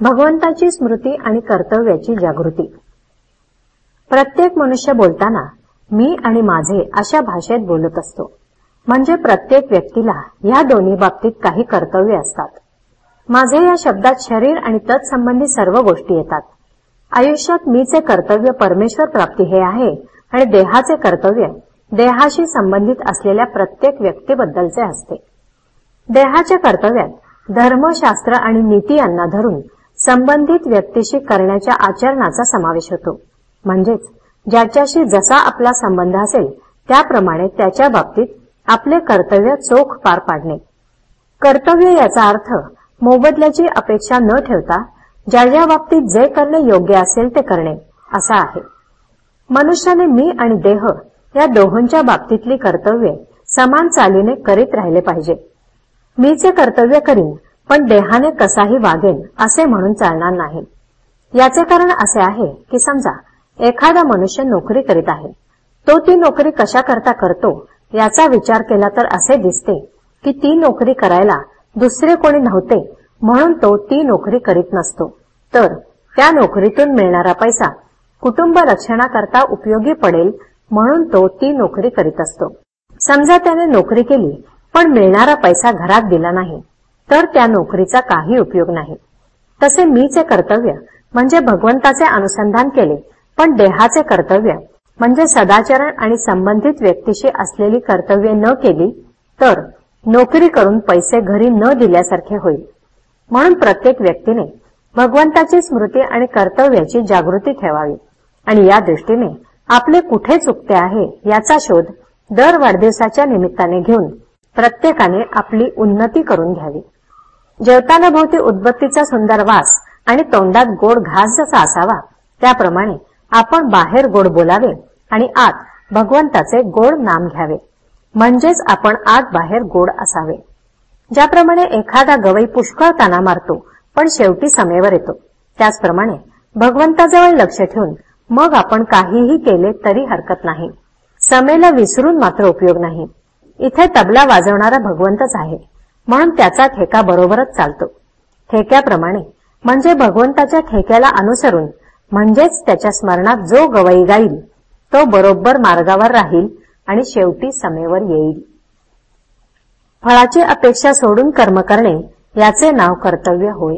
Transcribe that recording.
भगवंताची स्मृती आणि कर्तव्याची जागृती. प्रत्येक मनुष्य बोलताना मी आणि माझे अशा भाषेत बोलत असतो. म्हणजे प्रत्येक व्यक्तीला या दोन्ही बाबतीत काही कर्तव्य असतात. माझे या शब्दात शरीर आणि तत्संबंधी सर्व गोष्टी येतात. आयुष्यात मीचे कर्तव्य परमेश्वर प्राप्ती हे आहे आणि देहाचे कर्तव्य देहाशी संबंधित असलेल्या प्रत्येक व्यक्तीबद्दलचे असते. देहाच्या कर्तव्यात धर्मशास्त्र आणि नीती यांना धरून संबंधित व्यक्तीशी करण्याच्या आचरणाचा समावेश होतो. म्हणजेच ज्याच्याशी जसा आपला संबंध असेल त्याप्रमाणे त्याच्या बाबतीत आपले कर्तव्य चोख पार पाडणे. कर्तव्य याचा अर्थ मोबदल्याची अपेक्षा न ठेवता ज्या ज्या बाबतीत जे करणे योग्य असेल ते करणे असा आहे. मनुष्याने मी आणि देह या दोहोंच्या बाबतीतली कर्तव्ये समान चालीने करीत राहिले पाहिजे. मीचे कर्तव्य करीन पण देहाने कसाही वागेन असे म्हणून चालणार नाही. याचे कारण असे आहे की समजा एखादा मनुष्य नोकरी करीत आहे तो ती नोकरी कशा करता करतो याचा विचार केला तर असे दिसते की ती नोकरी करायला दुसरे कोणी नव्हते म्हणून तो ती नोकरी करीत नसतो. तर त्या नोकरीतून मिळणारा पैसा कुटुंब रक्षणाकरता उपयोगी पडेल म्हणून तो ती नोकरी करीत असतो. समजा त्याने नोकरी केली पण मिळणारा पैसा घरात दिला नाही. तर त्या नोकरीचा काही उपयोग नाही. तसे मीचे कर्तव्य म्हणजे भगवंताचे अनुसंधान केले पण देहाचे कर्तव्य म्हणजे सदाचरण आणि संबंधित व्यक्तीशी असलेली कर्तव्ये न केली तर नोकरी करून पैसे घरी न दिल्यासारखे होईल. म्हणून प्रत्येक व्यक्तीने भगवंताची स्मृती आणि कर्तव्याची जागृती ठेवावी आणि या दृष्टीने आपले कुठे चुकते आहे याचा शोध दर वाढदिवसाच्या निमित्ताने घेऊन प्रत्येकाने आपली उन्नती करून घ्यावी. जेवताना भोवती उद्बत्तीचा सुंदर वास आणि तोंडात गोड घास जसा असावा त्याप्रमाणे आपण बाहेर गोड बोलावे आणि आत भगवंताचे गोड नाम घ्यावे. म्हणजेच आपण आत बाहेर गोड असावे. ज्याप्रमाणे एखादा गवई पुष्कळ ताना मारतो पण शेवटी समेवर येतो. त्याचप्रमाणे भगवंताजवळ लक्ष ठेवून मग आपण काहीही केले तरी हरकत नाही. समेला विसरून मात्र उपयोग नाही. इथे तबला वाजवणारा भगवंतच आहे. म्हणून त्याचा ठेका बरोबरच चालतो. ठेक्याप्रमाणे म्हणजे भगवंताच्या ठेक्याला अनुसरून म्हणजेच त्याच्या स्मरणात जो गवई गाईल तो बरोबर मार्गावर राहील आणि शेवटी समेवर येईल. फळाची अपेक्षा सोडून कर्म करणे याचे नाव कर्तव्य होय.